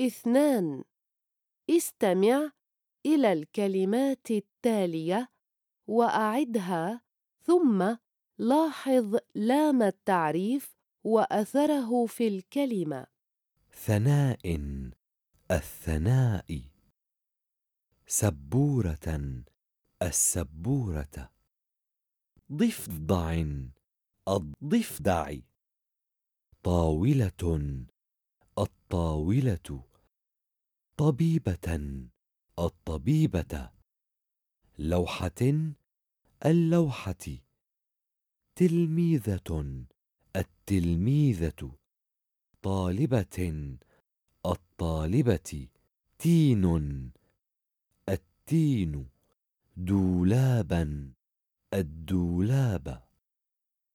اثنان. استمع إلى الكلمات التالية وأعدها ثم لاحظ لام التعريف وأثره في الكلمة. ثناء الثناء. سبورة السبورة. ضفدع الضفدع. طاولة. الطاولة. طبيبة الطبيبة. لوحة اللوحة. تلميذة التلميذة. طالبة الطالبة. تين. التين. دولابا الدولاب